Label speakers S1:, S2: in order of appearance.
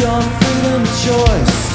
S1: your freedom of choice.